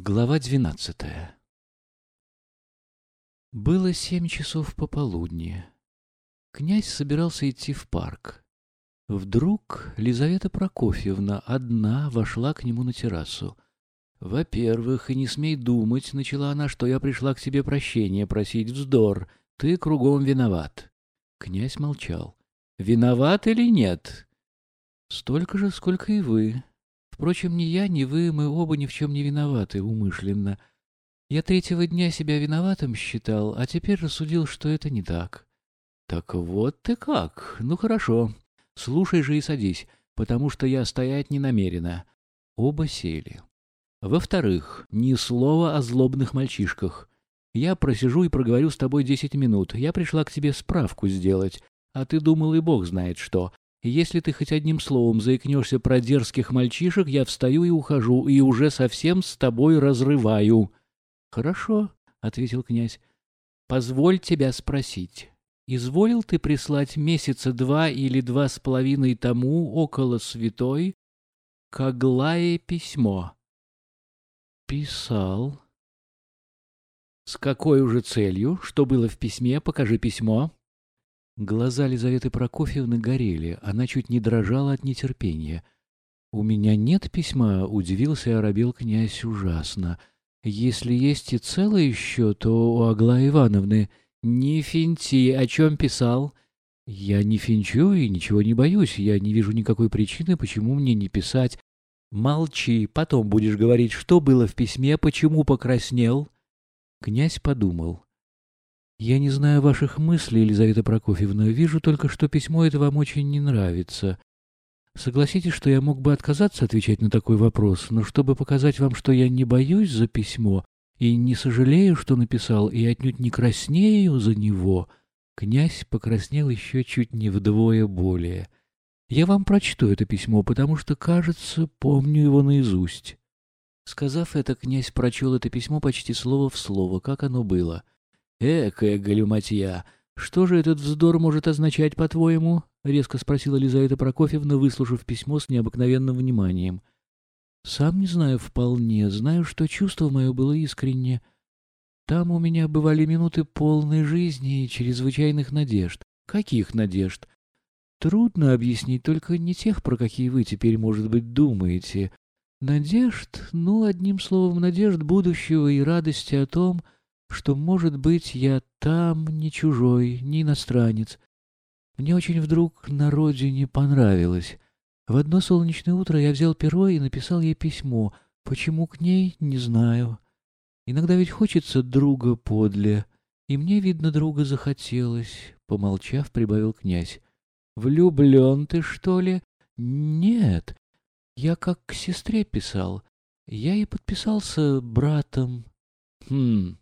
Глава двенадцатая Было семь часов пополудни. Князь собирался идти в парк. Вдруг Лизавета Прокофьевна одна вошла к нему на террасу. «Во-первых, и не смей думать, — начала она, — что я пришла к тебе прощения просить вздор. Ты кругом виноват». Князь молчал. «Виноват или нет?» «Столько же, сколько и вы», Впрочем, ни я, ни вы, мы оба ни в чем не виноваты умышленно. Я третьего дня себя виноватым считал, а теперь рассудил, что это не так. Так вот ты как. Ну хорошо. Слушай же и садись, потому что я стоять не намерена. Оба сели. Во-вторых, ни слова о злобных мальчишках. Я просижу и проговорю с тобой десять минут. Я пришла к тебе справку сделать. А ты думал, и бог знает что. Если ты хоть одним словом заикнешься про дерзких мальчишек, я встаю и ухожу, и уже совсем с тобой разрываю. — Хорошо, — ответил князь. — Позволь тебя спросить. Изволил ты прислать месяца два или два с половиной тому около святой к Аглае письмо? — Писал. — С какой уже целью? Что было в письме? Покажи письмо. Глаза Лизаветы Прокофьевны горели, она чуть не дрожала от нетерпения. «У меня нет письма», — удивился и оробел князь ужасно. «Если есть и целое еще, то у Аглаи Ивановны...» «Не финти, о чем писал?» «Я не финчу и ничего не боюсь. Я не вижу никакой причины, почему мне не писать». «Молчи, потом будешь говорить, что было в письме, почему покраснел». Князь подумал. «Я не знаю ваших мыслей, Елизавета Прокофьевна. Вижу только, что письмо это вам очень не нравится. Согласитесь, что я мог бы отказаться отвечать на такой вопрос, но чтобы показать вам, что я не боюсь за письмо и не сожалею, что написал, и отнюдь не краснею за него...» Князь покраснел еще чуть не вдвое более. «Я вам прочту это письмо, потому что, кажется, помню его наизусть». Сказав это, князь прочел это письмо почти слово в слово, как оно было — «Экая галюматья! Что же этот вздор может означать, по-твоему?» — резко спросила Лизавета Прокофьевна, выслушав письмо с необыкновенным вниманием. «Сам не знаю вполне. Знаю, что чувство мое было искренне. Там у меня бывали минуты полной жизни и чрезвычайных надежд. Каких надежд? Трудно объяснить, только не тех, про какие вы теперь, может быть, думаете. Надежд, ну, одним словом, надежд будущего и радости о том, — что, может быть, я там не чужой, не иностранец. Мне очень вдруг на родине понравилось. В одно солнечное утро я взял перо и написал ей письмо. Почему к ней, не знаю. Иногда ведь хочется друга подле, и мне, видно, друга захотелось. Помолчав, прибавил князь. «Влюблен ты, что ли?» «Нет, я как к сестре писал. Я и подписался братом». «Хм,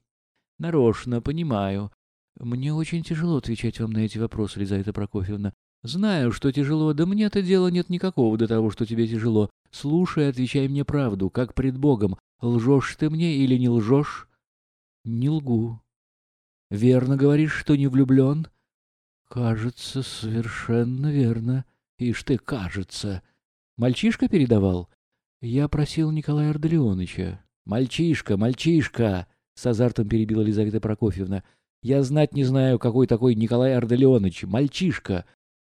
Нарочно, понимаю. Мне очень тяжело отвечать вам на эти вопросы, Лизавета Прокофьевна. Знаю, что тяжело, да мне-то дела нет никакого до того, что тебе тяжело. Слушай, отвечай мне правду, как пред Богом. Лжешь ты мне или не лжешь? Не лгу. Верно говоришь, что не влюблен? Кажется, совершенно верно. Ишь ты, кажется. Мальчишка передавал? Я просил Николая Ардалионовича. Мальчишка, мальчишка! — с азартом перебила Елизавета Прокофьевна. «Я знать не знаю, какой такой Николай Ардалионович. Мальчишка!»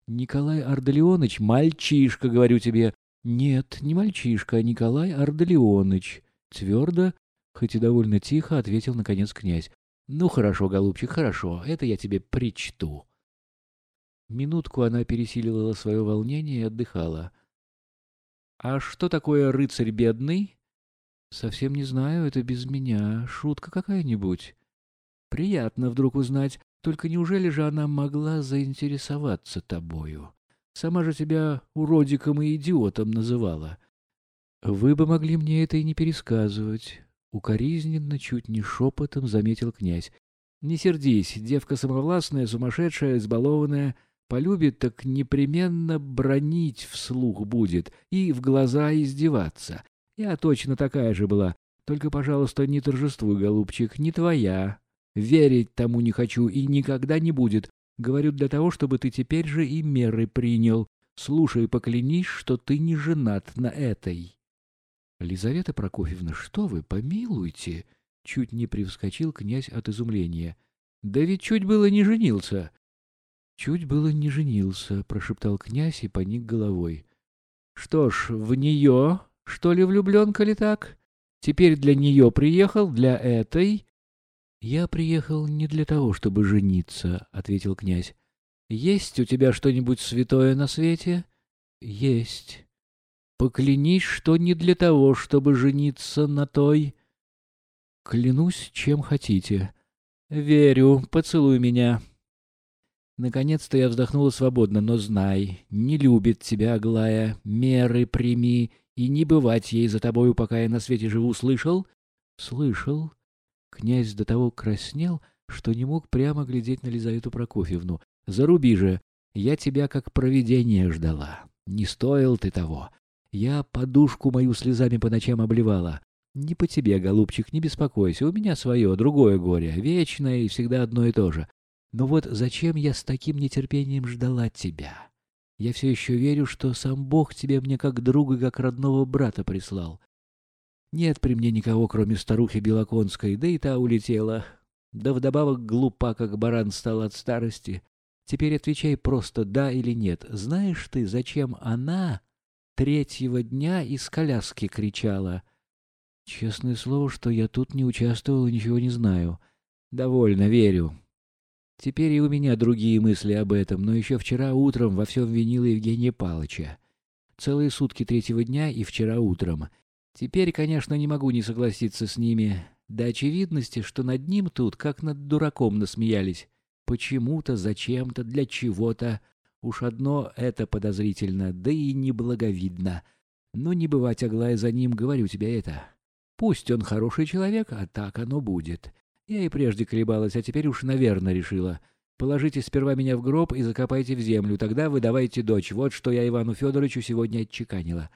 «Николай Ардалионович, мальчишка, говорю тебе!» «Нет, не мальчишка, а Николай Ардалионович!» Твердо, хоть и довольно тихо, ответил, наконец, князь. «Ну, хорошо, голубчик, хорошо, это я тебе причту». Минутку она пересиливала свое волнение и отдыхала. «А что такое рыцарь бедный?» Совсем не знаю, это без меня. Шутка какая-нибудь. Приятно вдруг узнать, только неужели же она могла заинтересоваться тобою? Сама же тебя уродиком и идиотом называла. Вы бы могли мне это и не пересказывать. Укоризненно, чуть не шепотом заметил князь. Не сердись, девка самовластная, сумасшедшая, избалованная, полюбит, так непременно бронить вслух будет и в глаза издеваться. Я точно такая же была. Только, пожалуйста, не торжествуй, голубчик, не твоя. Верить тому не хочу и никогда не будет. Говорю для того, чтобы ты теперь же и меры принял. Слушай, поклянись, что ты не женат на этой. Лизавета Прокофьевна, что вы, помилуйте! Чуть не привскочил князь от изумления. Да ведь чуть было не женился. Чуть было не женился, прошептал князь и поник головой. Что ж, в нее, что ли, влюбленка ли так? Теперь для нее приехал, для этой? Я приехал не для того, чтобы жениться, ответил князь. Есть у тебя что-нибудь святое на свете? Есть. Поклянись, что не для того, чтобы жениться на той. Клянусь, чем хотите. Верю, поцелуй меня. Наконец-то я вздохнула свободно, но знай, не любит тебя Аглая, меры прими, и не бывать ей за тобою, пока я на свете живу, слышал? Слышал. Князь до того краснел, что не мог прямо глядеть на Лизавету Прокофьевну. Заруби же, я тебя как провидение ждала. Не стоил ты того. Я подушку мою слезами по ночам обливала. Не по тебе, голубчик, не беспокойся, у меня свое, другое горе, вечное и всегда одно и то же. Но вот зачем я с таким нетерпением ждала тебя? Я все еще верю, что сам Бог тебе мне как друга, как родного брата прислал. Нет при мне никого, кроме старухи Белоконской, да и та улетела. Да вдобавок глупа, как баран стал от старости. Теперь отвечай просто «да» или «нет». Знаешь ты, зачем она третьего дня из коляски кричала? Честное слово, что я тут не участвовал и ничего не знаю. Довольно, верю. Теперь и у меня другие мысли об этом, но еще вчера утром во всем винила Евгения Палыча. Целые сутки третьего дня и вчера утром. Теперь, конечно, не могу не согласиться с ними. До очевидности, что над ним тут, как над дураком, насмеялись. Почему-то, зачем-то, для чего-то. Уж одно это подозрительно, да и неблаговидно. Но не бывать, Аглая, за ним, говорю тебе это. Пусть он хороший человек, а так оно будет. Я и прежде колебалась, а теперь уж, наверное, решила. Положите сперва меня в гроб и закопайте в землю, тогда вы давайте дочь. Вот что я Ивану Федоровичу сегодня отчеканила.